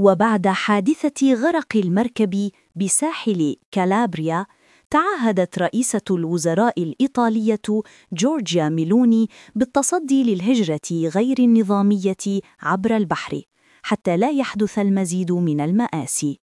وبعد حادثة غرق المركب بساحل كالابريا تعهدت رئيسة الوزراء الإيطالية جورجيا ميلوني بالتصدي للهجرة غير النظامية عبر البحر حتى لا يحدث المزيد من المآسي.